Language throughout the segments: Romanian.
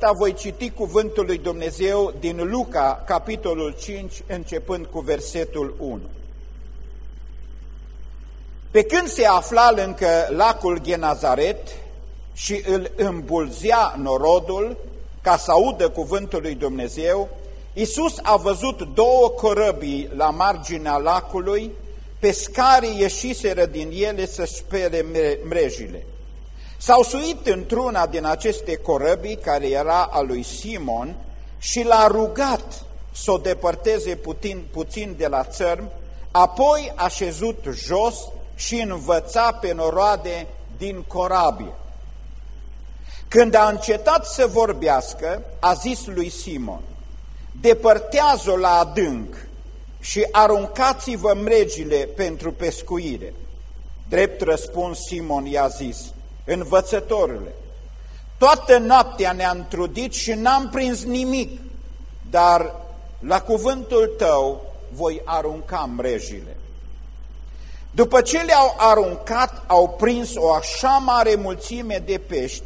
acesta voi citi cuvântul lui Dumnezeu din Luca, capitolul 5, începând cu versetul 1. Pe când se afla încă lacul Genazaret și îl îmbulzea norodul ca să audă cuvântul lui Dumnezeu, Iisus a văzut două corăbii la marginea lacului, pescarii ieșiseră din ele să spere mrejile. S-au suit într-una din aceste corăbii, care era a lui Simon, și l-a rugat să o depărteze puțin, puțin de la țărm, apoi a șezut jos și învăța pe noroade din corabie. Când a încetat să vorbească, a zis lui Simon, depărtează-o la adânc și aruncați-vă mregile pentru pescuire. Drept răspuns Simon i-a zis, învățătorule, toată noaptea ne-am trudit și n-am prins nimic, dar la cuvântul tău voi arunca mrejile. După ce le-au aruncat, au prins o așa mare mulțime de pești,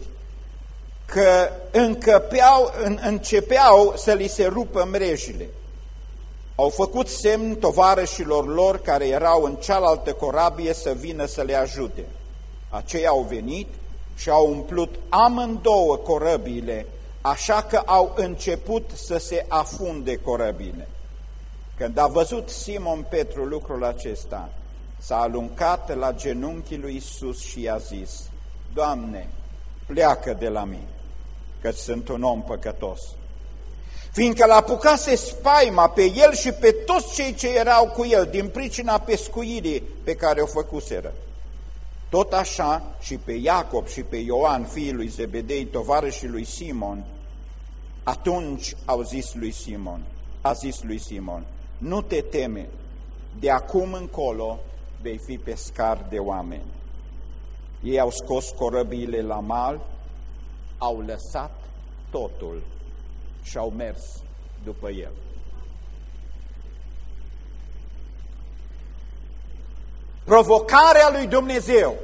că încăpeau, începeau să li se rupă mrejile. Au făcut semn tovarășilor lor care erau în cealaltă corabie să vină să le ajute. Aceia au venit și au umplut amândouă corăbile, așa că au început să se afunde corăbile. Când a văzut Simon Petru lucrul acesta, s-a aluncat la genunchii lui Isus și i-a zis, Doamne, pleacă de la mine, că sunt un om păcătos. Fiindcă l-apucase spaima pe el și pe toți cei ce erau cu el din pricina pescuirii pe care o făcuseră. Tot așa și pe Iacob și pe Ioan, fiul lui Zebedei, tovarășii lui Simon, atunci au zis lui Simon, a zis lui Simon, nu te teme, de acum încolo vei fi pescar de oameni. Ei au scos corăbiile la mal, au lăsat totul și au mers după el. Provocarea lui Dumnezeu.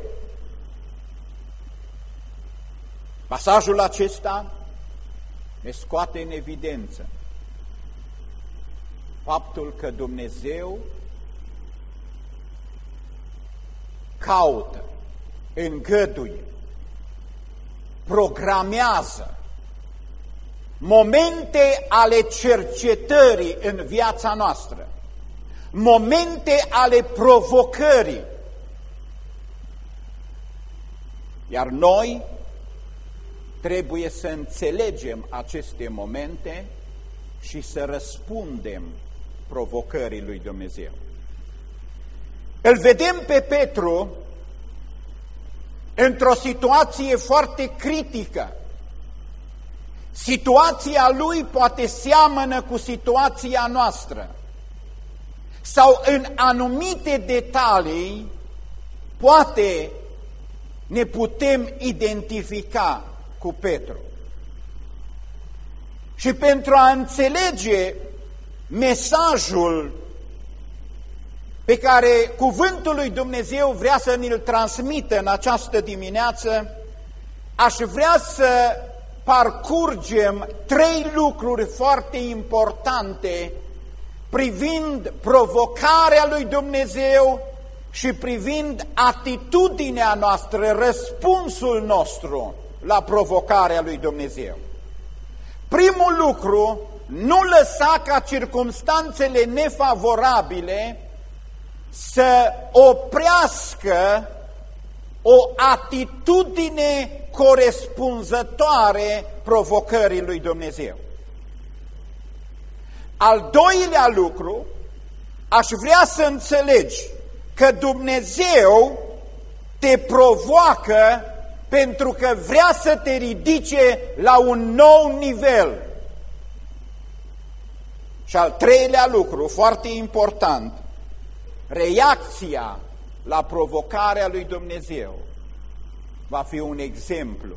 Pasajul acesta ne scoate în evidență faptul că Dumnezeu caută, îngăduie, programează momente ale cercetării în viața noastră, momente ale provocării. Iar noi trebuie să înțelegem aceste momente și să răspundem provocării lui Dumnezeu. Îl vedem pe Petru într-o situație foarte critică. Situația lui poate seamănă cu situația noastră sau în anumite detalii poate ne putem identifica cu Petru. Și pentru a înțelege mesajul pe care cuvântul lui Dumnezeu vrea să ne-l transmită în această dimineață, aș vrea să parcurgem trei lucruri foarte importante privind provocarea lui Dumnezeu și privind atitudinea noastră, răspunsul nostru la provocarea lui Dumnezeu. Primul lucru, nu lăsa ca circumstanțele nefavorabile să oprească o atitudine corespunzătoare provocării lui Dumnezeu. Al doilea lucru, aș vrea să înțelegi că Dumnezeu te provoacă pentru că vrea să te ridice la un nou nivel. Și al treilea lucru, foarte important, reacția la provocarea lui Dumnezeu va fi un exemplu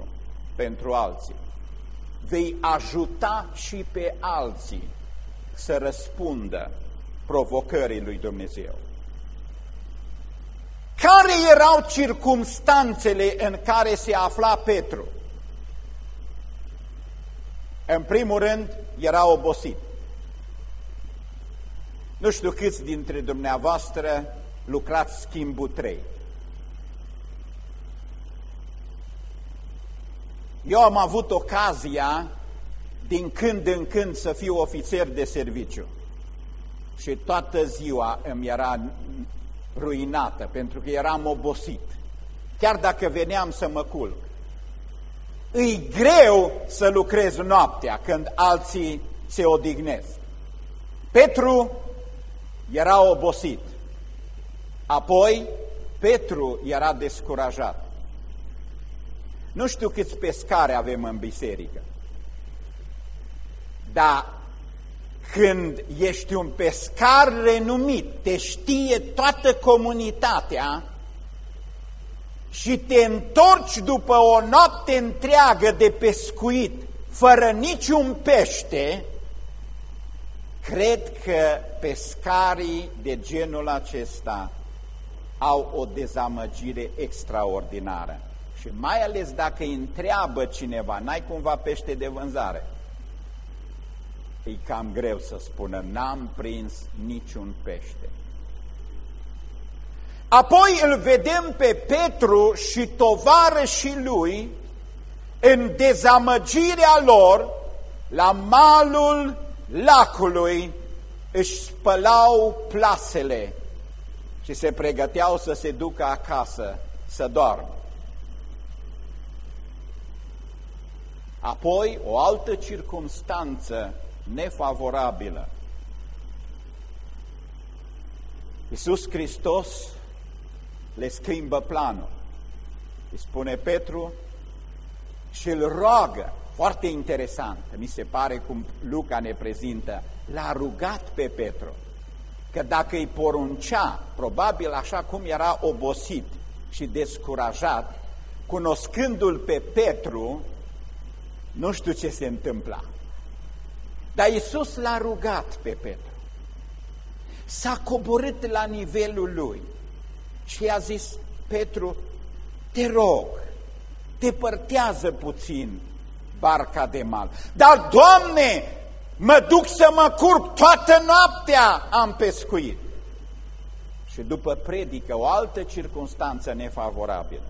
pentru alții. Vei ajuta și pe alții să răspundă provocării lui Dumnezeu. Care erau circumstanțele în care se afla Petru? În primul rând, era obosit. Nu știu câți dintre dumneavoastră lucrați schimbul 3. Eu am avut ocazia din când în când să fiu ofițer de serviciu și toată ziua îmi era ruinată pentru că eram obosit, chiar dacă veneam să mă culc. Îi greu să lucrez noaptea când alții se odihnesc. Petru era obosit. Apoi Petru era descurajat. Nu știu câți pescari avem în biserică, dar când ești un pescar renumit, te știe toată comunitatea și te întorci după o noapte întreagă de pescuit, fără niciun pește, cred că pescarii de genul acesta au o dezamăgire extraordinară. Și mai ales dacă îi întreabă cineva, n-ai cumva pește de vânzare? E cam greu să spună, n-am prins niciun pește. Apoi îl vedem pe Petru și tovarășii lui în dezamăgirea lor la malul lacului își spălau plasele și se pregăteau să se ducă acasă să doarmă. Apoi, o altă circumstanță nefavorabilă. Iisus Hristos le schimbă planul. Îi spune Petru și îl roagă, foarte interesant, mi se pare cum Luca ne prezintă, l-a rugat pe Petru, că dacă îi poruncea, probabil așa cum era obosit și descurajat, cunoscându-l pe Petru, nu știu ce se întâmpla. Dar Iisus l-a rugat pe Petru. S-a coborât la nivelul lui și i-a zis, Petru, te rog, depărtează puțin barca de mal. Dar, Doamne, mă duc să mă curc toată noaptea, am pescuit. Și după predică, o altă circunstanță nefavorabilă.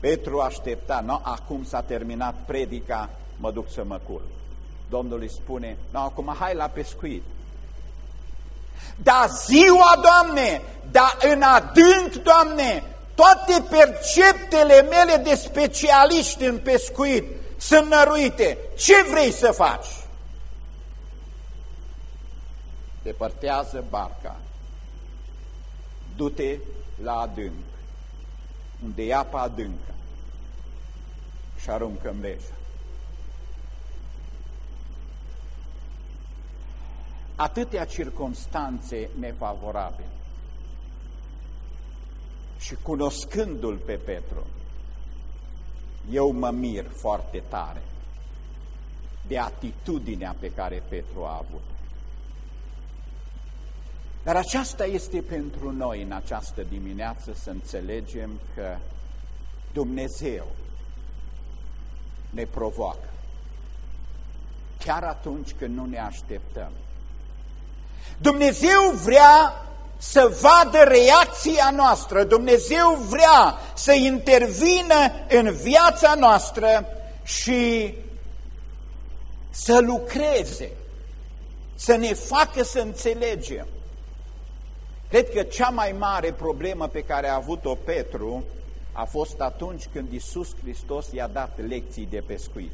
Petru aștepta, no, acum s-a terminat predica, mă duc să mă culc. Domnul îi spune, no, acum hai la pescuit. Da ziua, Doamne, da în adânc, Doamne, toate perceptele mele de specialiști în pescuit sunt năruite. Ce vrei să faci? Depărtează barca. Du-te la adânc, unde e apa adâncă și aruncă mreja. Atâtea circunstanțe nefavorabile. Și cunoscându-l pe Petru, eu mă mir foarte tare de atitudinea pe care Petru a avut. Dar aceasta este pentru noi în această dimineață să înțelegem că Dumnezeu ne provoacă. Chiar atunci când nu ne așteptăm. Dumnezeu vrea să vadă reacția noastră, Dumnezeu vrea să intervină în viața noastră și să lucreze, să ne facă să înțelegem. Cred că cea mai mare problemă pe care a avut-o Petru a fost atunci când Isus Hristos i-a dat lecții de pescuit.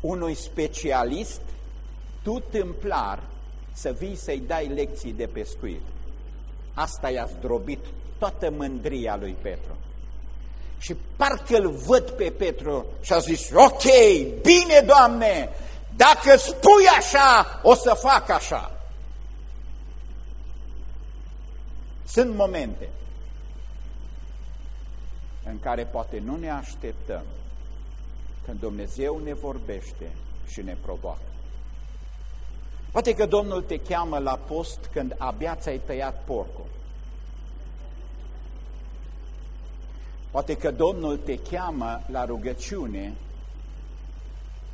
Unui specialist tu tâmplar să vii să-i dai lecții de pescuit. Asta i-a zdrobit toată mândria lui Petru. Și parcă îl văd pe Petru și a zis, ok, bine, Doamne, dacă spui așa, o să fac așa. Sunt momente în care poate nu ne așteptăm când Dumnezeu ne vorbește și ne provoacă. Poate că Domnul te cheamă la post când abia ți-ai tăiat porcul. Poate că Domnul te cheamă la rugăciune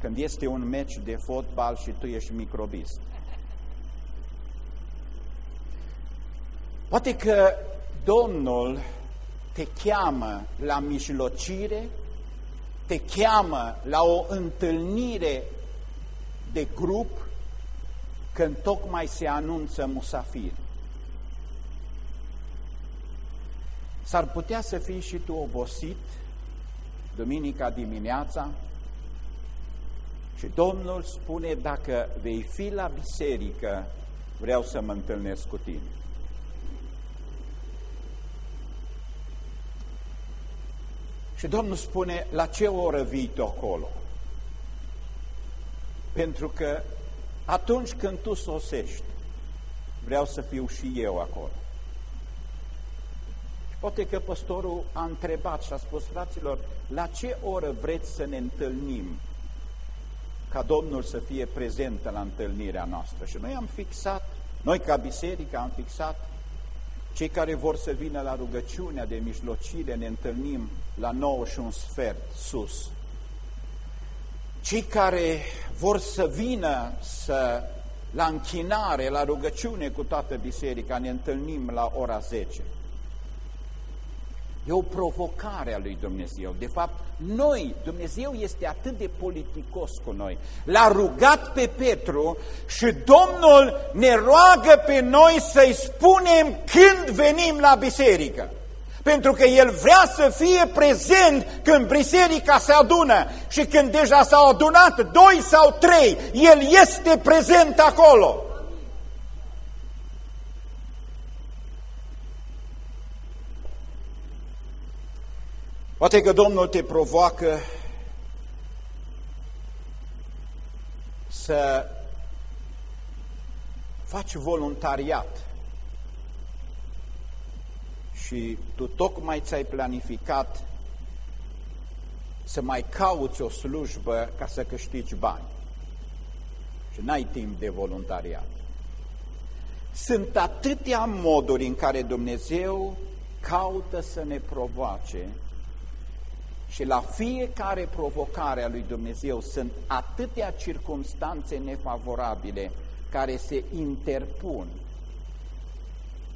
când este un meci de fotbal și tu ești microbist. Poate că Domnul te cheamă la mijlocire, te cheamă la o întâlnire de grup când tocmai se anunță musafir. S-ar putea să fii și tu obosit duminica dimineața și Domnul spune, dacă vei fi la biserică, vreau să mă întâlnesc cu tine. Și Domnul spune, la ce oră vii tu acolo? Pentru că atunci când tu sosești, vreau să fiu și eu acolo. Și poate că păstorul a întrebat și a spus, fraților, la ce oră vreți să ne întâlnim ca Domnul să fie prezent la întâlnirea noastră? Și noi am fixat, noi ca biserică am fixat cei care vor să vină la rugăciunea de mijlocire, ne întâlnim la 9 și un sfert sus. Cei care vor să vină să, la închinare, la rugăciune cu toată biserica, ne întâlnim la ora 10. E o provocare a lui Dumnezeu. De fapt, noi, Dumnezeu este atât de politicos cu noi. L-a rugat pe Petru și Domnul ne roagă pe noi să-i spunem când venim la biserică. Pentru că El vrea să fie prezent când biserica se adună și când deja s-au adunat doi sau trei, El este prezent acolo. Poate că Domnul te provoacă să faci voluntariat și tu tocmai ți-ai planificat să mai cauți o slujbă ca să câștigi bani și n-ai timp de voluntariat. Sunt atâtea moduri în care Dumnezeu caută să ne provoace și la fiecare provocare a lui Dumnezeu sunt atâtea circunstanțe nefavorabile care se interpun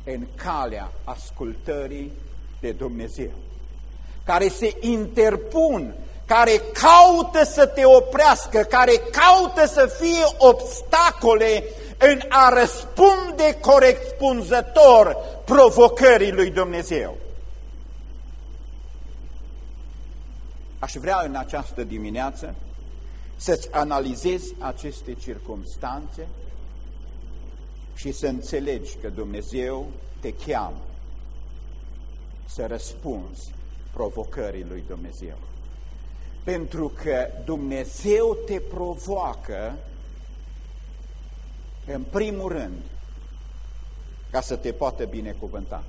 în calea ascultării de Dumnezeu, care se interpun, care caută să te oprească, care caută să fie obstacole în a răspunde corespunzător provocării lui Dumnezeu. Aș vrea în această dimineață să-ți analizezi aceste circunstanțe și să înțelegi că Dumnezeu te cheamă să răspunzi provocării lui Dumnezeu. Pentru că Dumnezeu te provoacă în primul rând ca să te poată binecuvânta.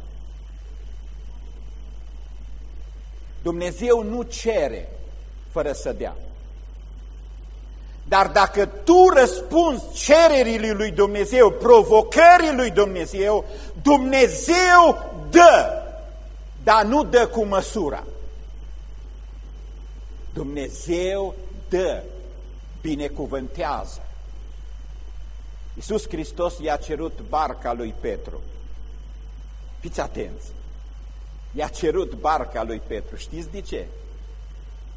Dumnezeu nu cere fără să dea. Dar dacă tu răspunzi cererii lui Dumnezeu, provocării lui Dumnezeu, Dumnezeu dă, dar nu dă cu măsura. Dumnezeu dă, binecuvântează. Iisus Hristos i-a cerut barca lui Petru. Fiți atenți! I-a cerut barca lui Petru. Știți de ce?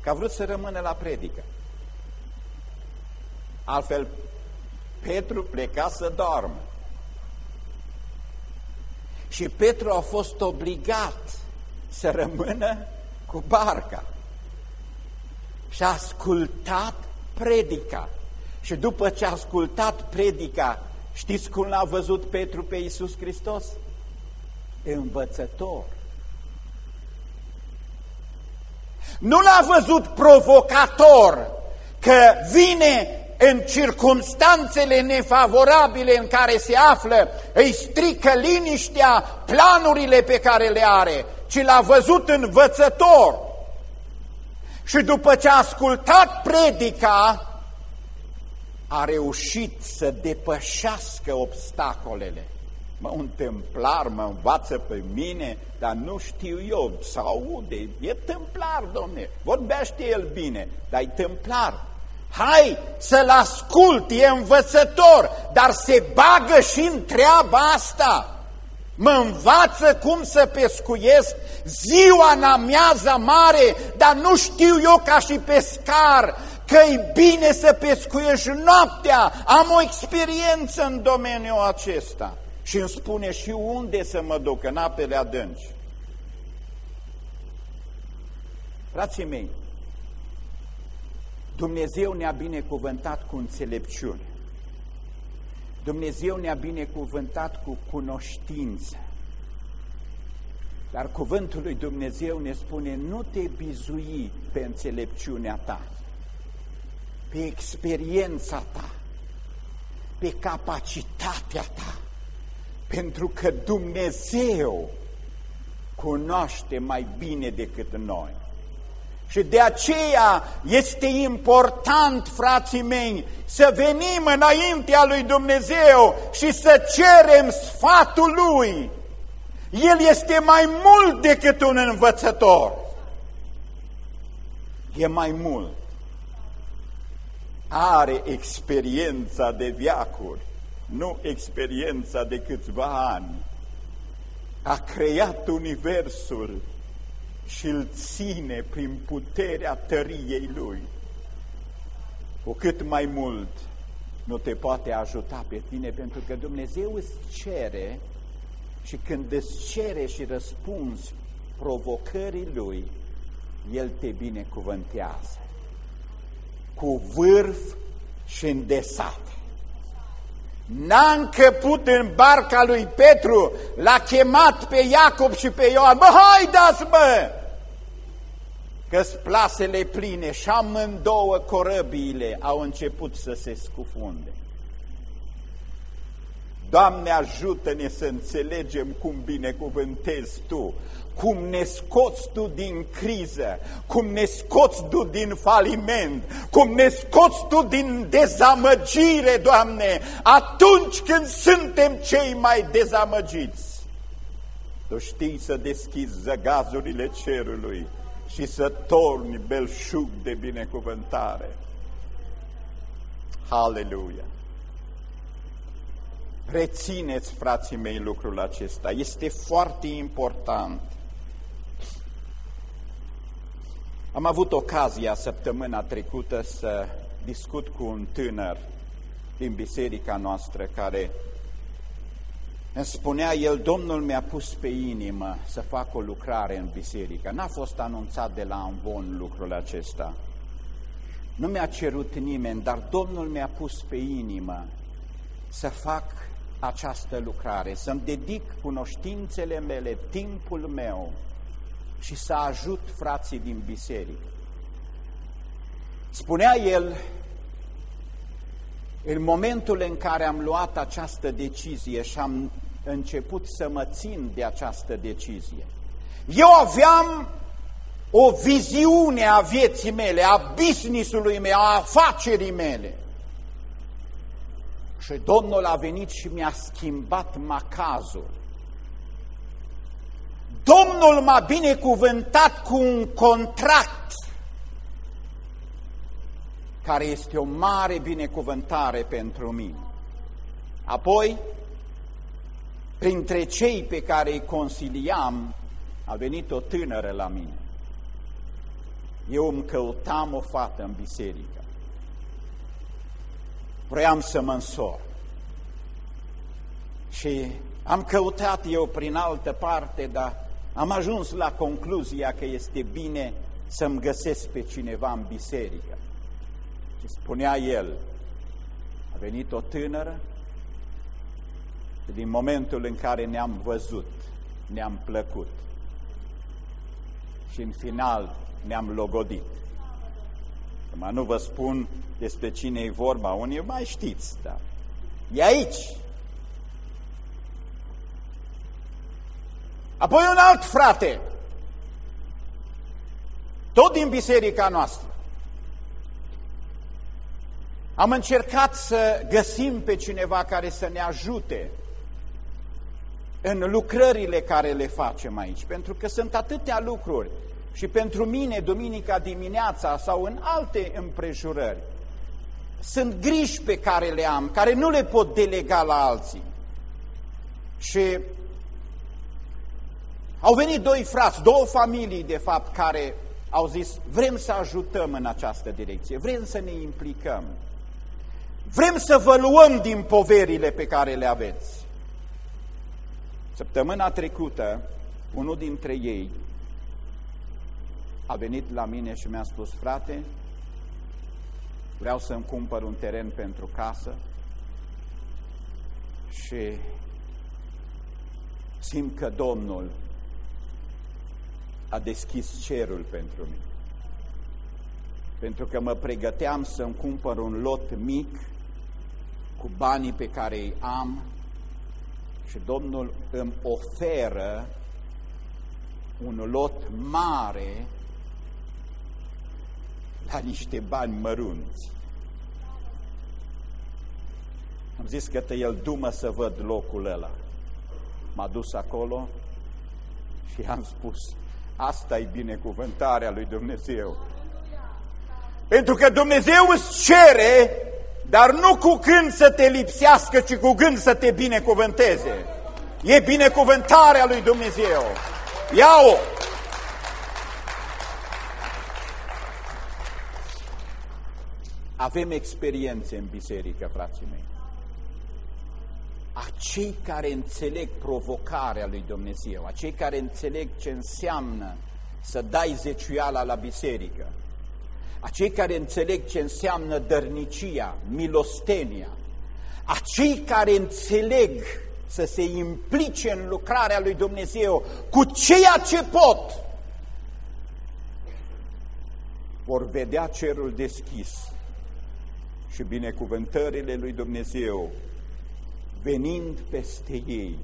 Că a vrut să rămână la predică. Altfel, Petru pleca să doarmă. Și Petru a fost obligat să rămână cu barca. Și a ascultat predica. Și după ce a ascultat predica, știți cum l-a văzut Petru pe Iisus Hristos? Învățător. Nu l-a văzut provocator, că vine în circumstanțele nefavorabile în care se află, îi strică liniștea, planurile pe care le are, ci l-a văzut învățător. Și după ce a ascultat predica, a reușit să depășească obstacolele. Mă, un templar mă învață pe mine, dar nu știu eu, să aude, e templar, domne, vorbește el bine, dar e templar. Hai să-l ascult, e învățător, dar se bagă și în treaba asta. Mă învață cum să pescuiesc ziua în amiaza mare, dar nu știu eu ca și pescar că e bine să pescuiești noaptea. Am o experiență în domeniul acesta. Și îmi spune și unde să mă duc, în apele adânci. Frații mei, Dumnezeu ne-a binecuvântat cu înțelepciune. Dumnezeu ne-a binecuvântat cu cunoștință. Dar cuvântul lui Dumnezeu ne spune, nu te bizui pe înțelepciunea ta, pe experiența ta, pe capacitatea ta, pentru că Dumnezeu cunoaște mai bine decât noi. Și de aceea este important, frații mei, să venim înaintea lui Dumnezeu și să cerem sfatul Lui. El este mai mult decât un învățător. E mai mult. Are experiența de viacuri, nu experiența de câțiva ani. A creat universul și îl ține prin puterea tăriei Lui. Cu cât mai mult nu te poate ajuta pe tine, pentru că Dumnezeu îți cere și când îți cere și răspunzi provocării Lui, El te binecuvântează cu vârf și îndesat. N-a încăput în barca lui Petru, l-a chemat pe Iacob și pe Ioan. Bă, haideți, bă! că plasele pline și amândouă corăbiile au început să se scufunde. Doamne, ajută-ne să înțelegem cum binecuvântezi Tu, cum ne scoți Tu din criză, cum ne scoți Tu din faliment, cum ne scoți Tu din dezamăgire, Doamne, atunci când suntem cei mai dezamăgiți. Tu știi să deschizi zăgazurile cerului și să torni belșug de binecuvântare. Haleluia! Rețineți, frații mei, lucrul acesta. Este foarte important. Am avut ocazia săptămâna trecută să discut cu un tânăr din biserica noastră care îmi spunea el, Domnul mi-a pus pe inimă să fac o lucrare în biserică. N-a fost anunțat de la Amvon lucrul acesta. Nu mi-a cerut nimeni, dar Domnul mi-a pus pe inimă să fac această lucrare, să-mi dedic cunoștințele mele, timpul meu și să ajut frații din biserică. Spunea el, în momentul în care am luat această decizie și am început să mă țin de această decizie. Eu aveam o viziune a vieții mele, a business-ului meu, a afacerii mele. Și Domnul a venit și mi-a schimbat macazul. Domnul m-a binecuvântat cu un contract care este o mare binecuvântare pentru mine. Apoi, printre cei pe care îi consiliam, a venit o tânără la mine. Eu îmi căutam o fată în biserică. Vreau să mă însor. Și am căutat eu prin altă parte, dar am ajuns la concluzia că este bine să-mi găsesc pe cineva în biserică. Și spunea el, a venit o tânără și din momentul în care ne-am văzut, ne-am plăcut și în final ne-am logodit. Acum nu vă spun despre cine e vorba, unii mai știți, dar e aici. Apoi un alt frate, tot din biserica noastră. Am încercat să găsim pe cineva care să ne ajute în lucrările care le facem aici, pentru că sunt atâtea lucruri și pentru mine, duminica dimineața sau în alte împrejurări, sunt griji pe care le am, care nu le pot delega la alții. Și au venit doi frați, două familii, de fapt, care au zis, vrem să ajutăm în această direcție, vrem să ne implicăm, vrem să vă luăm din poverile pe care le aveți. Săptămâna trecută, unul dintre ei a venit la mine și mi-a spus, frate, vreau să-mi cumpăr un teren pentru casă și simt că Domnul a deschis cerul pentru mine. Pentru că mă pregăteam să-mi cumpăr un lot mic cu banii pe care îi am și Domnul îmi oferă un lot mare la niște bani mărunți. Am zis că te el dumă să văd locul ăla. M-a dus acolo și am spus, asta e binecuvântarea lui Dumnezeu. Pentru că Dumnezeu îți cere, dar nu cu gând să te lipsească, ci cu gând să te binecuvânteze. E binecuvântarea lui Dumnezeu. Ia-o! Avem experiențe în biserică, frații mei. Acei care înțeleg provocarea lui Dumnezeu, acei care înțeleg ce înseamnă să dai zeciuiala la biserică, acei care înțeleg ce înseamnă dărnicia, milostenia, acei care înțeleg să se implice în lucrarea lui Dumnezeu cu ceea ce pot, vor vedea cerul deschis și binecuvântările lui Dumnezeu venind peste ei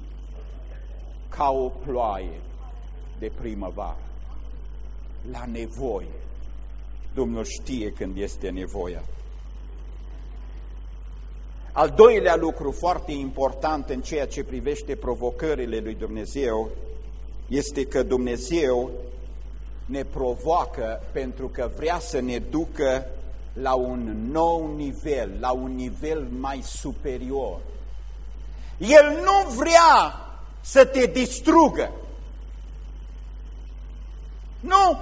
ca o ploaie de primăvară, la nevoie. Domnul știe când este nevoia. Al doilea lucru foarte important în ceea ce privește provocările lui Dumnezeu este că Dumnezeu ne provoacă pentru că vrea să ne ducă la un nou nivel, la un nivel mai superior. El nu vrea să te distrugă. Nu!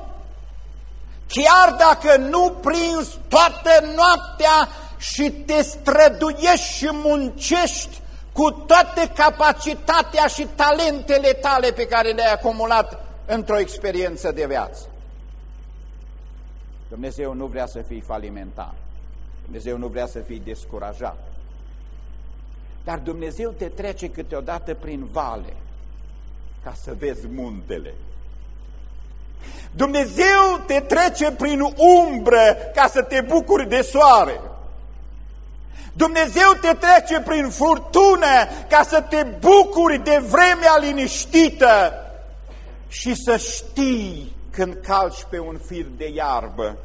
Chiar dacă nu prinzi toată noaptea și te străduiești și muncești cu toată capacitatea și talentele tale pe care le-ai acumulat într-o experiență de viață. Dumnezeu nu vrea să fii falimentar. Dumnezeu nu vrea să fii descurajat. Dar Dumnezeu te trece câteodată prin vale ca să vezi muntele. Dumnezeu te trece prin umbră ca să te bucuri de soare. Dumnezeu te trece prin furtună ca să te bucuri de vremea liniștită și să știi când calci pe un fir de iarbă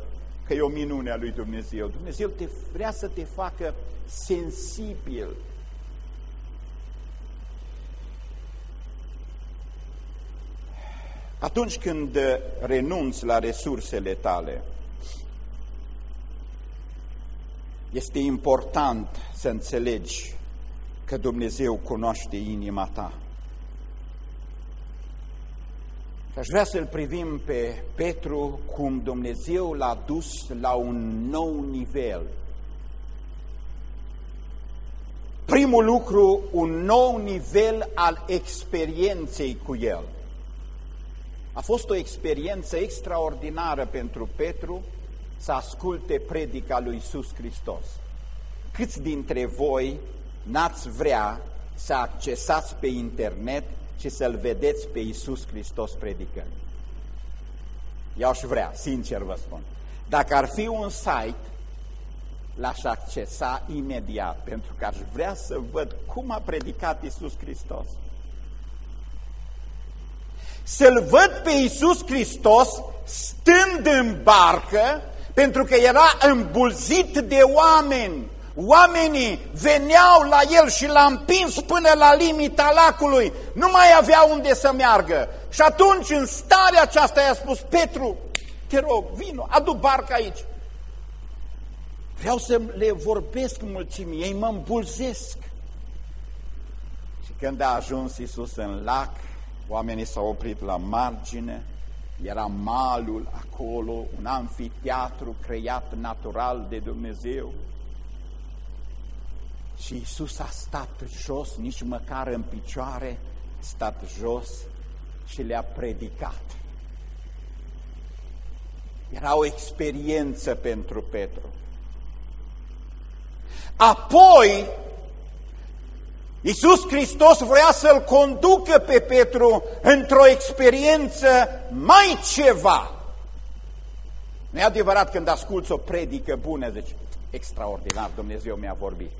că e o minune a lui Dumnezeu. Dumnezeu te vrea să te facă sensibil. Atunci când renunți la resursele tale, este important să înțelegi că Dumnezeu cunoaște inima ta. Și aș vrea să-l privim pe Petru cum Dumnezeu l-a dus la un nou nivel. Primul lucru, un nou nivel al experienței cu el. A fost o experiență extraordinară pentru Petru să asculte predica lui Iisus Hristos. Câți dintre voi n-ați vrea să accesați pe internet și să-L vedeți pe Iisus Hristos predicând? Eu aș vrea, sincer vă spun. Dacă ar fi un site, l-aș accesa imediat, pentru că aș vrea să văd cum a predicat Iisus Hristos. Să-L văd pe Iisus Hristos stând în barcă, pentru că era îmbulzit de oameni. Oamenii veneau la el și l-a împins până la limita lacului. Nu mai avea unde să meargă. Și atunci, în starea aceasta, i-a spus, Petru, te rog, vino, adu barca aici. Vreau să le vorbesc mulțimii, ei mă îmbulzesc. Și când a ajuns Iisus în lac, oamenii s-au oprit la margine, era malul acolo, un anfiteatru creat natural de Dumnezeu. Și Iisus a stat jos, nici măcar în picioare, stat jos și le-a predicat. Era o experiență pentru Petru. Apoi, Iisus Hristos vrea să-l conducă pe Petru într-o experiență mai ceva. Nu e adevărat când asculți o predică bună, zici, extraordinar, Dumnezeu mi-a vorbit.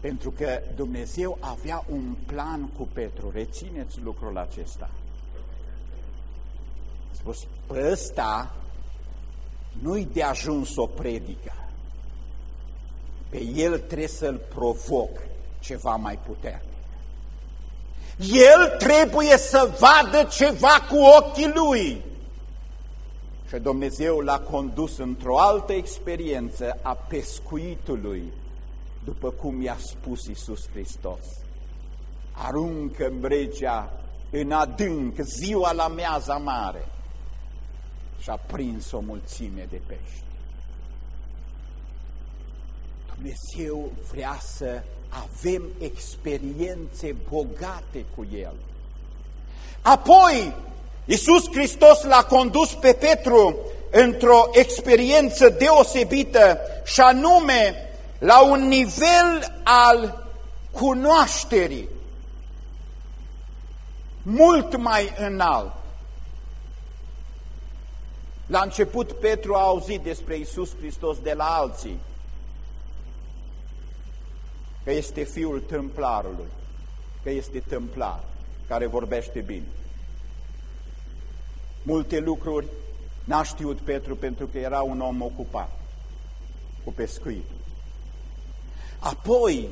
Pentru că Dumnezeu avea un plan cu Petru, rețineți lucrul acesta. A spus, pe ăsta nu-i de ajuns o predică. Pe el trebuie să-l provoc ceva mai puternic. El trebuie să vadă ceva cu ochii lui. Și Dumnezeu l-a condus într-o altă experiență a pescuitului, după cum i-a spus Iisus Hristos. Aruncă bregea în adânc, ziua la meaza mare, și a prins o mulțime de pești. Dumnezeu vrea să avem experiențe bogate cu El. Apoi, Iisus Hristos l-a condus pe Petru într-o experiență deosebită și anume la un nivel al cunoașterii mult mai înalt. La început Petru a auzit despre Iisus Hristos de la alții, că este fiul templarului, că este templar, care vorbește bine. Multe lucruri n-a știut Petru pentru că era un om ocupat cu pescuitul. Apoi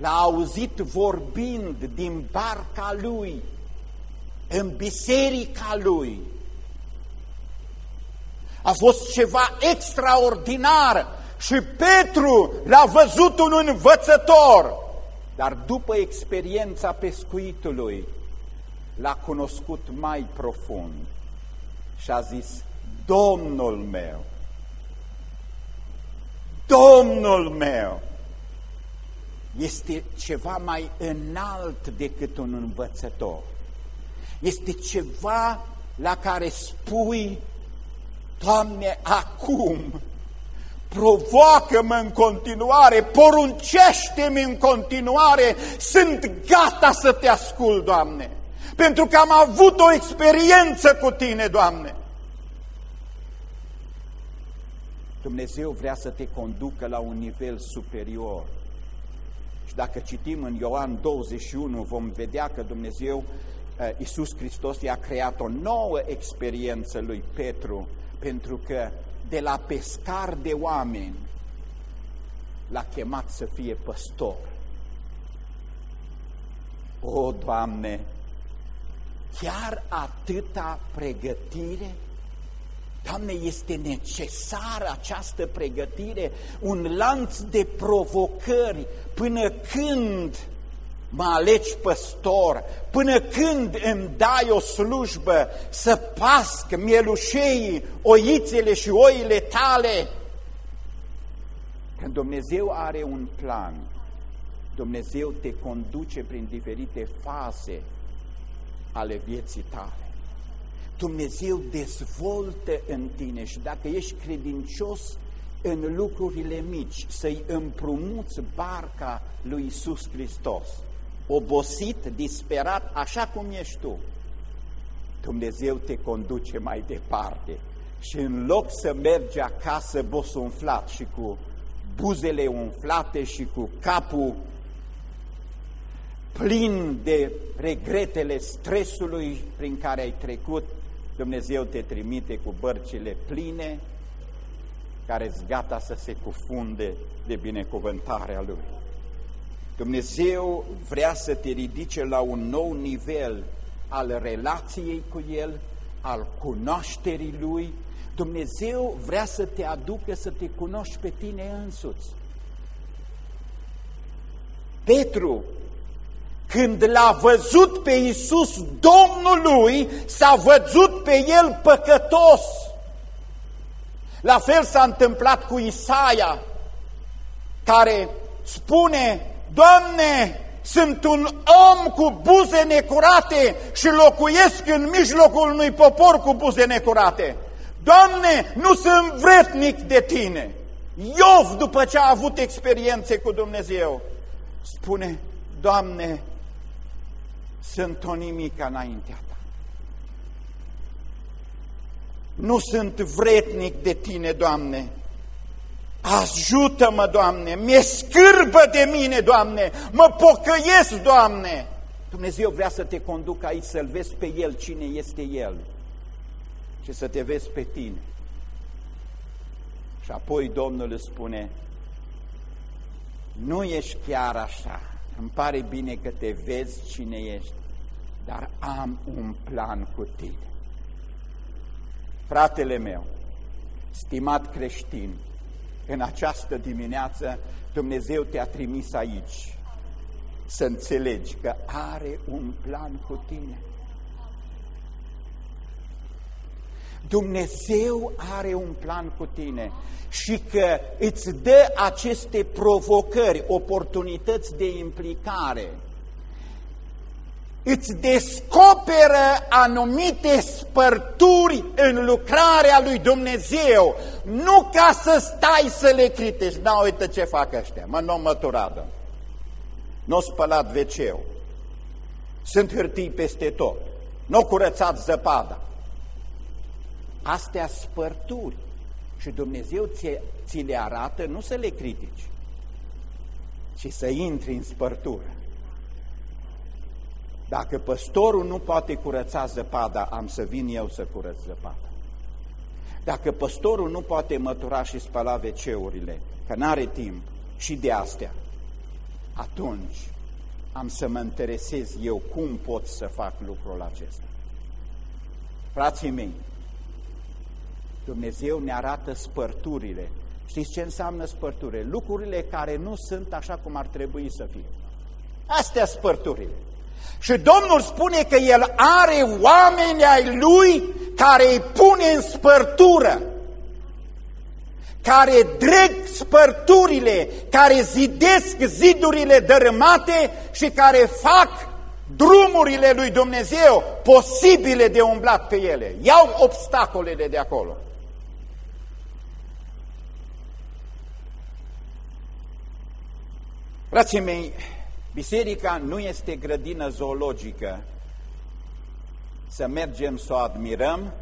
l-a auzit vorbind din barca lui, în biserica lui. A fost ceva extraordinar și Petru l-a văzut un învățător, dar după experiența pescuitului l-a cunoscut mai profund și a zis, Domnul meu, Domnul meu, este ceva mai înalt decât un învățător. Este ceva la care spui, Doamne, acum provoacă-mă în continuare, poruncește-mi în continuare, sunt gata să te ascult, Doamne, pentru că am avut o experiență cu Tine, Doamne. Dumnezeu vrea să te conducă la un nivel superior. Și dacă citim în Ioan 21, vom vedea că Dumnezeu, eh, Iisus Hristos, i-a creat o nouă experiență lui Petru, pentru că de la pescar de oameni l-a chemat să fie păstor. O, Doamne, chiar atâta pregătire? Doamne, este necesară această pregătire, un lanț de provocări până când mă alegi păstor, până când îmi dai o slujbă să pasc mielușeii, oițele și oile tale. Când Dumnezeu are un plan, Dumnezeu te conduce prin diferite faze ale vieții tale. Dumnezeu dezvoltă în tine și dacă ești credincios în lucrurile mici, să-i împrumuți barca lui Isus Hristos, obosit, disperat, așa cum ești tu, Dumnezeu te conduce mai departe și în loc să mergi acasă bosunflat și cu buzele umflate și cu capul plin de regretele stresului prin care ai trecut, Dumnezeu te trimite cu bărcile pline care sunt gata să se cufunde de binecuvântarea Lui. Dumnezeu vrea să te ridice la un nou nivel al relației cu El, al cunoașterii Lui, Dumnezeu vrea să te aducă să te cunoști pe tine însuți. Petru, când l-a văzut pe Iisus Domnului, s-a văzut pe el păcătos. La fel s-a întâmplat cu Isaia, care spune, Doamne, sunt un om cu buze necurate și locuiesc în mijlocul unui popor cu buze necurate. Doamne, nu sunt vretnic de Tine. Iov, după ce a avut experiențe cu Dumnezeu, spune, Doamne, sunt o nimica înaintea Ta. Nu sunt vretnic de Tine, Doamne. Ajută-mă, Doamne, mi-e scârbă de mine, Doamne, mă pocăiesc, Doamne. Dumnezeu vrea să te conducă aici, să-L vezi pe El, cine este El și să te vezi pe tine. Și apoi Domnul îți spune, nu ești chiar așa, îmi pare bine că te vezi cine ești, dar am un plan cu tine. Fratele meu, stimat creștin, în această dimineață Dumnezeu te-a trimis aici să înțelegi că are un plan cu tine. Dumnezeu are un plan cu tine și că îți dă aceste provocări, oportunități de implicare, îți descoperă anumite spărturi în lucrarea lui Dumnezeu, nu ca să stai să le critici. Da, uite ce fac ăștia, mă, nu măturadă, nu spălat wc sunt hârtii peste tot, nu curățat zăpada, Astea spărturi. Și Dumnezeu ți, ți le arată nu să le critici, ci să intri în spărtură. Dacă păstorul nu poate curăța zăpada, am să vin eu să curăț zăpada. Dacă păstorul nu poate mătura și spăla veceurile, că n-are timp și de astea, atunci am să mă interesez eu cum pot să fac lucrul acesta. Frații mei, Dumnezeu ne arată spărturile. Știți ce înseamnă spărturile? Lucrurile care nu sunt așa cum ar trebui să fie. Astea spărturile. Și Domnul spune că El are oameni ai Lui care îi pune în spărtură, care dreg spărturile, care zidesc zidurile dărâmate și care fac drumurile lui Dumnezeu posibile de umblat pe ele. Iau obstacolele de acolo. Frații mei, biserica nu este grădină zoologică să mergem să o admirăm,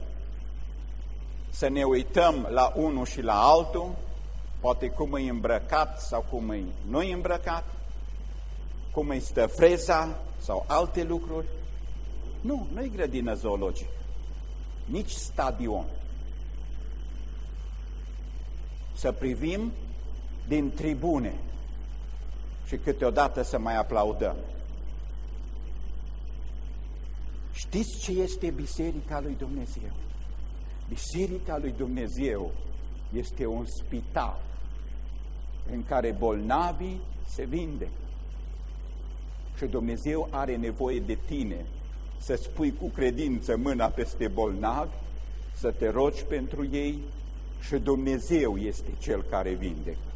să ne uităm la unul și la altul, poate cum e îmbrăcat sau cum e nu îmbrăcat, cum îi stă freza sau alte lucruri. Nu, nu e grădină zoologică, nici stadion. Să privim din tribune, și câteodată să mai aplaudăm. Știți ce este Biserica lui Dumnezeu? Biserica lui Dumnezeu este un spital în care bolnavii se vindecă. Și Dumnezeu are nevoie de tine să spui cu credință mâna peste bolnavi, să te rogi pentru ei și Dumnezeu este Cel care vindecă.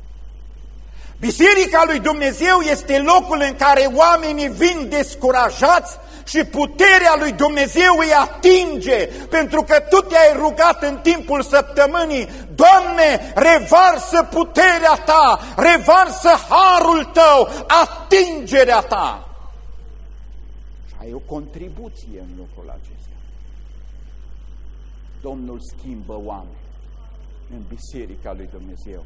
Biserica lui Dumnezeu este locul în care oamenii vin descurajați și puterea lui Dumnezeu îi atinge, pentru că tu te-ai rugat în timpul săptămânii, Doamne, revarsă puterea Ta, revarsă harul Tău, atingerea Ta. Și ai o contribuție în lucrul acesta. Domnul schimbă oameni în Biserica lui Dumnezeu.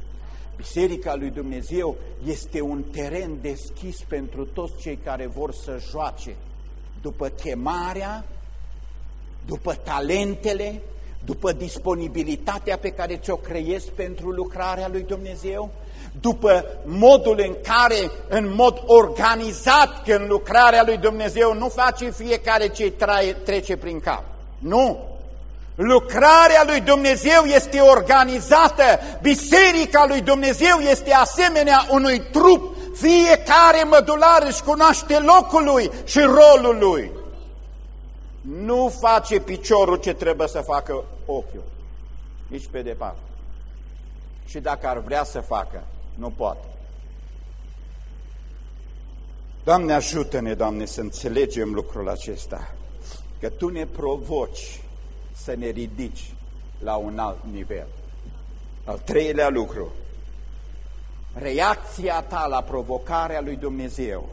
Biserica lui Dumnezeu este un teren deschis pentru toți cei care vor să joace după chemarea, după talentele, după disponibilitatea pe care ți-o creezi pentru lucrarea lui Dumnezeu, după modul în care, în mod organizat, când lucrarea lui Dumnezeu nu face fiecare ce trece prin cap. Nu! Lucrarea lui Dumnezeu este organizată, biserica lui Dumnezeu este asemenea unui trup, fiecare mădular își cunoaște locul lui și rolul lui. Nu face piciorul ce trebuie să facă ochiul, nici pe departe. Și dacă ar vrea să facă, nu poate. Doamne, ajută-ne, Doamne, să înțelegem lucrul acesta, că Tu ne provoci să ne ridici la un alt nivel. Al treilea lucru, reacția ta la provocarea lui Dumnezeu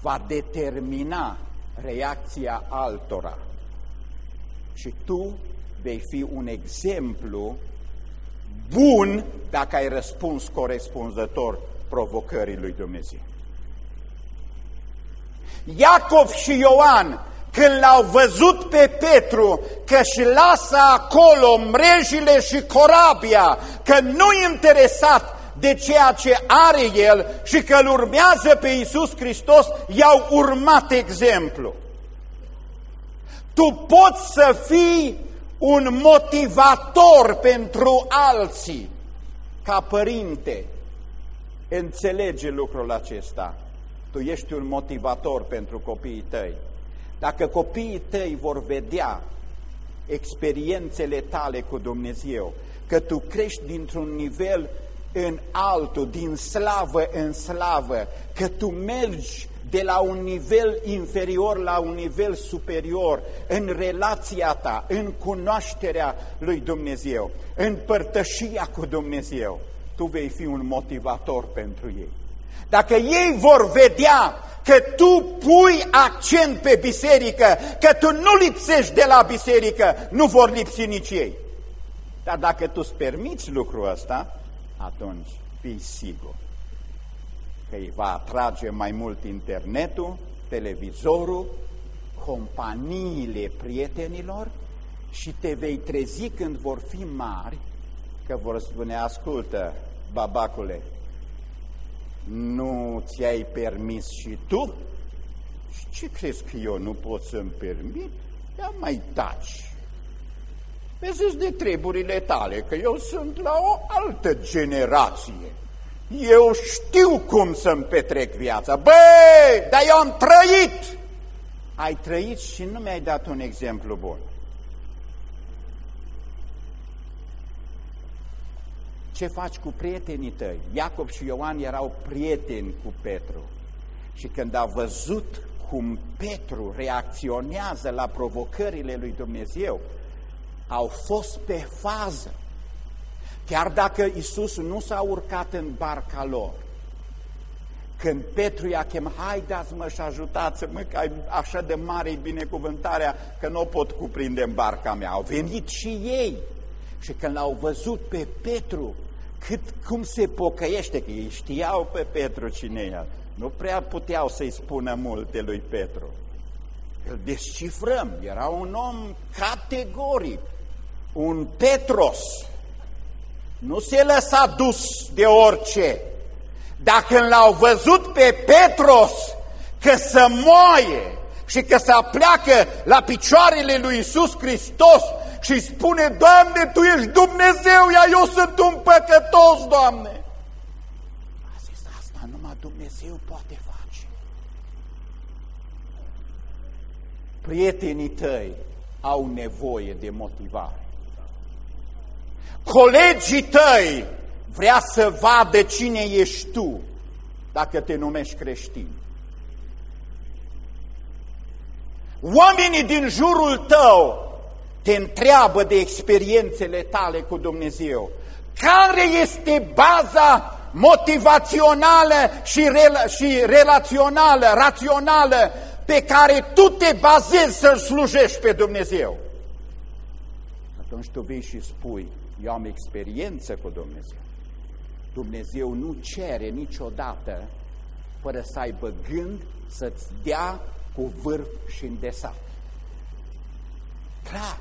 va determina reacția altora și tu vei fi un exemplu bun dacă ai răspuns corespunzător provocării lui Dumnezeu. Iacov și Ioan, când l-au văzut pe Petru că și lasă acolo mrejile și corabia, că nu-i interesat de ceea ce are el și că îl urmează pe Iisus Hristos, i-au urmat exemplu. Tu poți să fii un motivator pentru alții ca părinte, Înțelege lucrul acesta. Tu ești un motivator pentru copiii tăi. Dacă copiii tăi vor vedea experiențele tale cu Dumnezeu, că tu crești dintr-un nivel în altul, din slavă în slavă, că tu mergi de la un nivel inferior la un nivel superior, în relația ta, în cunoașterea lui Dumnezeu, în părtășia cu Dumnezeu tu vei fi un motivator pentru ei. Dacă ei vor vedea că tu pui accent pe biserică, că tu nu lipsești de la biserică, nu vor lipsi nici ei. Dar dacă tu îți permiți lucrul ăsta, atunci fii sigur că îi va atrage mai mult internetul, televizorul, companiile prietenilor și te vei trezi când vor fi mari, că vor spune, ascultă, babacule, nu ți-ai permis și tu? Și ce crezi că eu nu pot să-mi permit? Ia mai taci. Vezi de treburile tale, că eu sunt la o altă generație. Eu știu cum să-mi petrec viața. Băi, dar eu am trăit! Ai trăit și nu mi-ai dat un exemplu bun. Ce faci cu prietenii tăi? Iacob și Ioan erau prieteni cu Petru. Și când a văzut cum Petru reacționează la provocările lui Dumnezeu, au fost pe fază. Chiar dacă Isus nu s-a urcat în barca lor, când Petru i-a chemat, haideți-mă și ajutați-mă, că așa de mare binecuvântarea că nu o pot cuprinde în barca mea. Au venit și ei. Și când l-au văzut pe Petru, cât, cum se pocăiește, că ei știau pe Petru cine e. Nu prea puteau să-i spună multe lui Petru. Îl descifrăm, era un om categoric, un Petros. Nu se lăsa dus de orice. Dacă l-au văzut pe Petros că să moaie și că să pleacă la picioarele lui Isus Hristos și spune, Doamne, Tu ești Dumnezeu, iar eu sunt un păcătos, Doamne. A zis, asta numai Dumnezeu poate face. Prietenii tăi au nevoie de motivare. Colegii tăi vrea să vadă cine ești tu, dacă te numești creștin. Oamenii din jurul tău te întreabă de experiențele tale cu Dumnezeu. Care este baza motivațională și, rela și relațională, rațională pe care tu te bazezi să-L slujești pe Dumnezeu? Atunci tu vei și spui, eu am experiență cu Dumnezeu. Dumnezeu nu cere niciodată fără să aibă gând să-ți dea cu vârf și îndesat. Clar,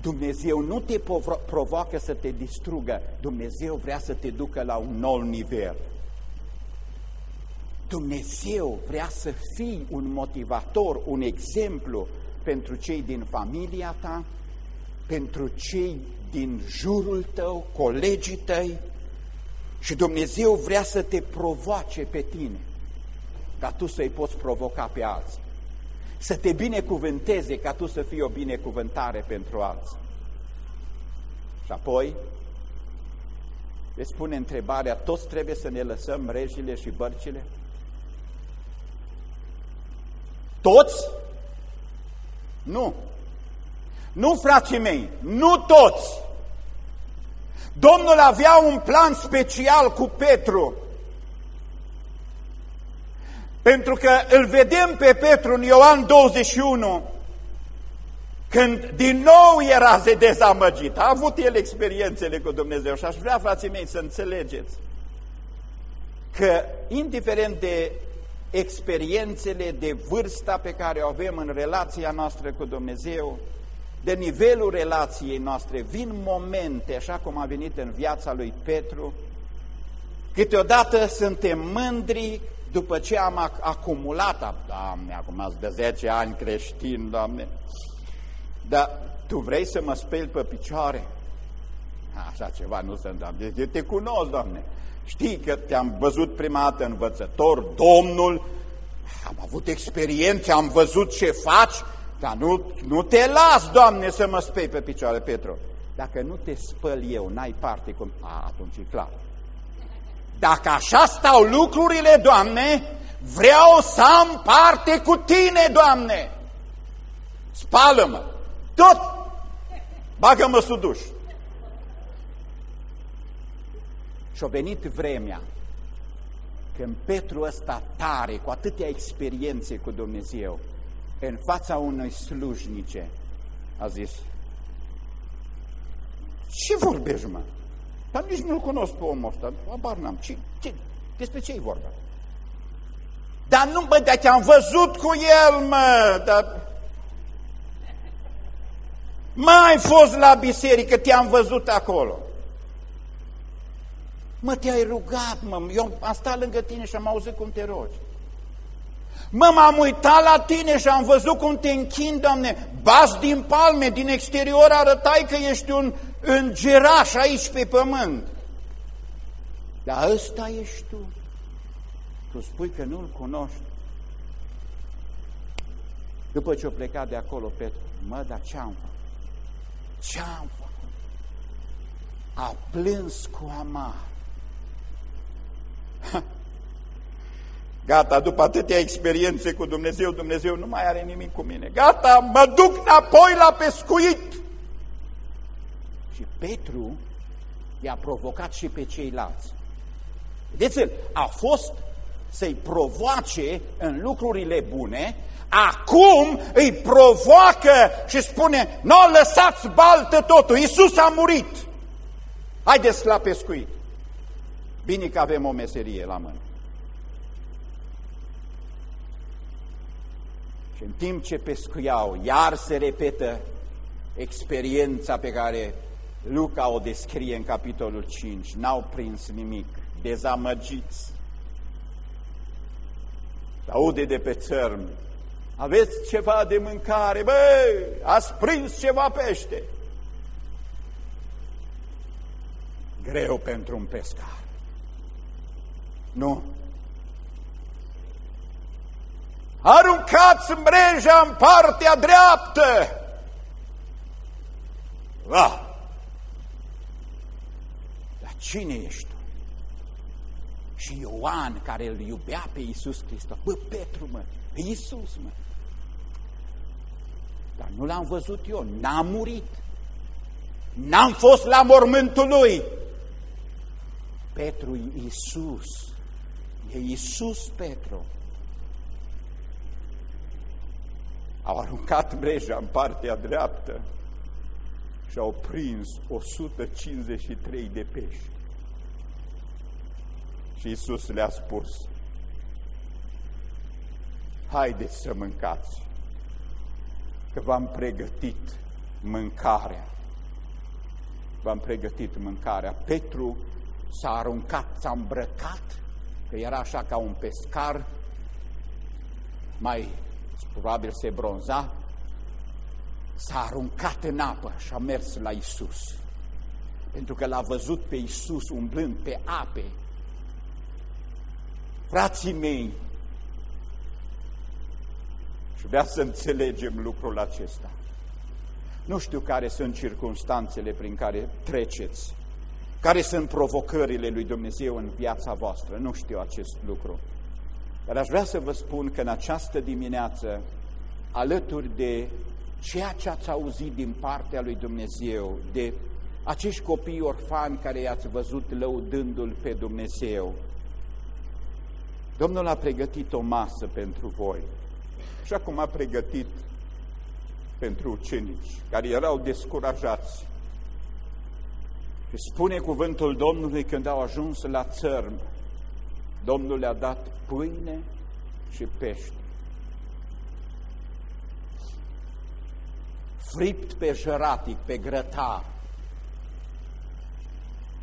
Dumnezeu nu te provoacă să te distrugă, Dumnezeu vrea să te ducă la un nou nivel. Dumnezeu vrea să fii un motivator, un exemplu pentru cei din familia ta, pentru cei din jurul tău, colegii tăi și Dumnezeu vrea să te provoace pe tine ca tu să-i poți provoca pe alții. Să te binecuvânteze ca tu să fii o binecuvântare pentru alții. Și apoi îți spune întrebarea, toți trebuie să ne lăsăm regile și bărcile? Toți? Nu. Nu, frații mei, nu toți. Domnul avea un plan special cu Petru. Pentru că îl vedem pe Petru în Ioan 21, când din nou era de dezamăgit. A avut el experiențele cu Dumnezeu și aș vrea, frații mei, să înțelegeți că, indiferent de experiențele, de vârsta pe care o avem în relația noastră cu Dumnezeu, de nivelul relației noastre, vin momente, așa cum a venit în viața lui Petru, câteodată suntem mândri după ce am acumulat, Doamne, acum de 10 ani creștin, Doamne, dar tu vrei să mă speli pe picioare? Așa ceva nu se întâmplă. Eu te cunosc, Doamne. Știi că te-am văzut prima dată învățător, Domnul, am avut experiențe, am văzut ce faci, dar nu, nu te las, Doamne, să mă spei pe picioare, Petru. Dacă nu te spăl eu, n-ai parte cu... A, atunci e clar. Dacă așa stau lucrurile, Doamne, vreau să am parte cu Tine, Doamne. Spală-mă. Tot. Bagă-mă suduș. Și-a venit vremea când Petru ăsta tare, cu atâtea experiențe cu Dumnezeu, în fața unei slujnice, a zis, ce vorbești, mă? Dar nici nu-l cunosc pe omul ăsta, abar n-am. Ce, ce, despre ce-i vorba? Dar nu, bă, dar te-am văzut cu el, mă, dar... Mai fost la biserică, te-am văzut acolo. Mă, te-ai rugat, mă, eu am stat lângă tine și am auzit cum te rogi. Mă, m-am uitat la tine și am văzut cum te închin, Doamne, bas din palme, din exterior arătai că ești un îngeraș aici pe pământ. Dar ăsta ești tu. Tu spui că nu-l cunoști. După ce o plecat de acolo Petru, mă, dar ce-am făcut? Ce-am făcut? A plâns cu amar. Gata, după atâtea experiențe cu Dumnezeu, Dumnezeu nu mai are nimic cu mine. Gata, mă duc înapoi la pescuit. Și Petru i-a provocat și pe ceilalți. Vedeți-l, a fost să-i provoace în lucrurile bune, acum îi provoacă și spune, nu lăsați baltă totul, Iisus a murit. Haideți la pescuit. Bine că avem o meserie la mână. Și în timp ce pescuiau, iar se repetă experiența pe care Luca o descrie în capitolul 5. N-au prins nimic, dezamăgiți. Aude de pe țărm, aveți ceva de mâncare, băi, ați prins ceva pește. Greu pentru un pescar. Nu. Aruncați mreja în partea dreaptă! Va! Dar cine ești tu? Și Ioan, care îl iubea pe Iisus Hristos, bă, Petru, mă, pe Iisus, mă. Dar nu l-am văzut eu, n-am murit. N-am fost la mormântul lui. Petru e Iisus. E Iisus Petru. Au aruncat mreja în partea dreaptă și au prins 153 de pești. Și Iisus le-a spus, haideți să mâncați, că v-am pregătit mâncarea. V-am pregătit mâncarea. Petru s-a aruncat, s-a îmbrăcat, că era așa ca un pescar, mai probabil se bronza, s-a aruncat în apă și a mers la Isus. Pentru că l-a văzut pe Isus umblând pe ape. Frații mei, și vrea să înțelegem lucrul acesta. Nu știu care sunt circunstanțele prin care treceți, care sunt provocările lui Dumnezeu în viața voastră, nu știu acest lucru. Dar aș vrea să vă spun că în această dimineață, alături de ceea ce ați auzit din partea lui Dumnezeu, de acești copii orfani care i-ați văzut lăudându-L pe Dumnezeu, Domnul a pregătit o masă pentru voi, așa cum a pregătit pentru ucenici care erau descurajați. Și spune cuvântul Domnului când au ajuns la țărm, Domnul le-a dat pâine și pește. Fript pe jăratic, pe grătar,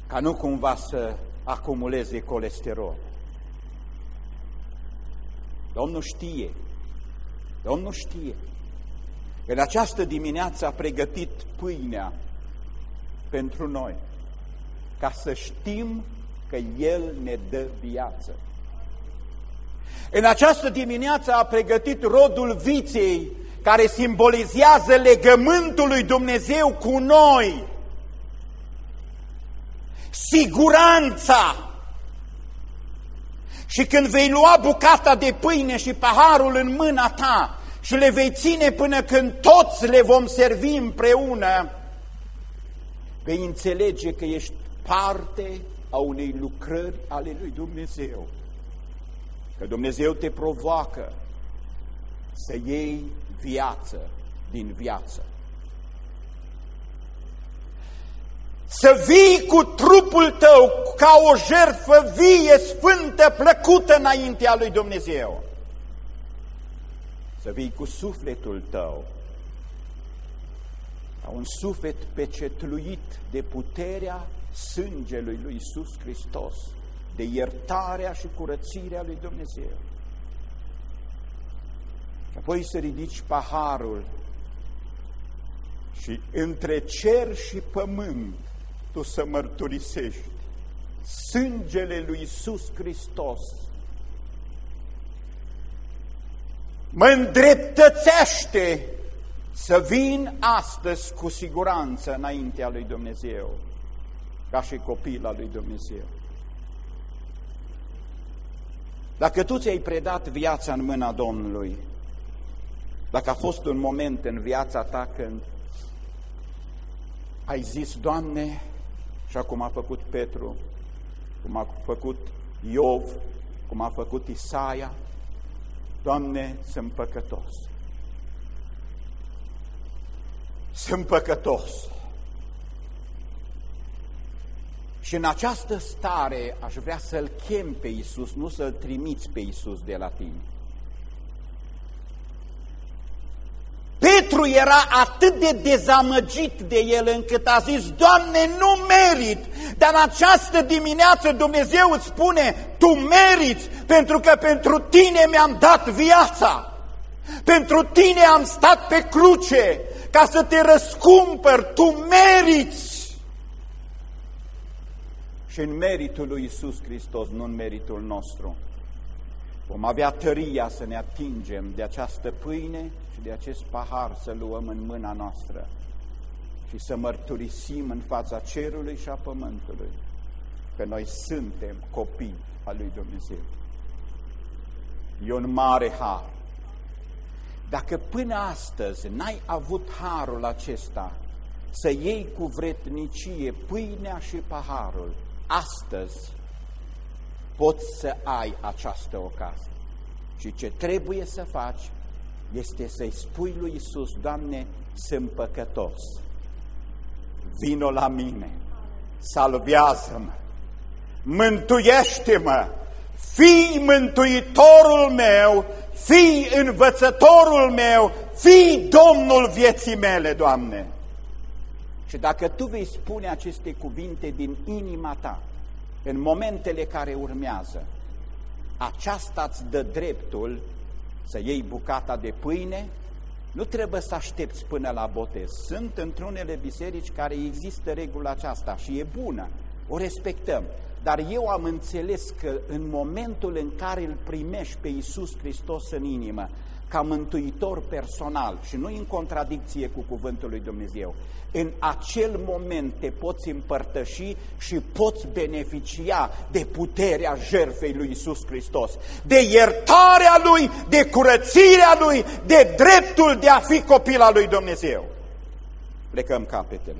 ca nu cumva să acumuleze colesterol. Domnul știe, Domnul știe. În această dimineață a pregătit pâinea pentru noi, ca să știm că El ne dă viață. În această dimineață a pregătit rodul viței, care simbolizează legământul lui Dumnezeu cu noi. Siguranța. Și când vei lua bucata de pâine și paharul în mâna ta și le vei ține până când toți le vom servi împreună, vei înțelege că ești parte a unei lucrări ale lui Dumnezeu. Că Dumnezeu te provoacă să iei viață din viață. Să vii cu trupul tău ca o jertfă vie, sfântă, plăcută înaintea lui Dumnezeu. Să vii cu sufletul tău ca un suflet pecetluit de puterea sângelui lui Iisus Hristos, de iertarea și curățirea lui Dumnezeu. Și apoi să ridici paharul și între cer și pământ tu să mărturisești sângele lui Iisus Hristos mă îndreptățește să vin astăzi cu siguranță înaintea lui Dumnezeu, ca și copil al lui Dumnezeu. Dacă tu ți-ai predat viața în mâna Domnului, dacă a fost un moment în viața ta când ai zis, Doamne, și cum a făcut Petru, cum a făcut Iov, cum a făcut Isaia, Doamne, sunt păcătos. Sunt păcătos. Și în această stare aș vrea să-L chem pe Iisus, nu să-L trimiți pe Iisus de la tine. Petru era atât de dezamăgit de el încât a zis, Doamne, nu merit, dar în această dimineață Dumnezeu îți spune, tu meriți, pentru că pentru tine mi-am dat viața, pentru tine am stat pe cruce, ca să te răscumpăr, tu meriți. Și în meritul lui Isus Hristos, nu în meritul nostru, vom avea tăria să ne atingem de această pâine și de acest pahar să luăm în mâna noastră și să mărturisim în fața cerului și a pământului că noi suntem copii al lui Dumnezeu. E un mare har. Dacă până astăzi n-ai avut harul acesta să iei cu vretnicie pâinea și paharul, astăzi poți să ai această ocazie. Și ce trebuie să faci este să-i spui lui Isus, Doamne, sunt păcătos, vino la mine, salvează-mă, mântuiește-mă, fii mântuitorul meu, fii învățătorul meu, fii Domnul vieții mele, Doamne. Și dacă Tu vei spune aceste cuvinte din inima Ta, în momentele care urmează, aceasta îți dă dreptul să iei bucata de pâine Nu trebuie să aștepți până la botez. Sunt într-unele biserici care există regula aceasta și e bună, o respectăm. Dar eu am înțeles că în momentul în care îl primești pe Iisus Hristos în inimă, ca mântuitor personal și nu în contradicție cu cuvântul lui Dumnezeu, în acel moment te poți împărtăși și poți beneficia de puterea jertfei lui Isus Hristos, de iertarea Lui, de curățirea Lui, de dreptul de a fi copil al lui Dumnezeu. Plecăm capetele.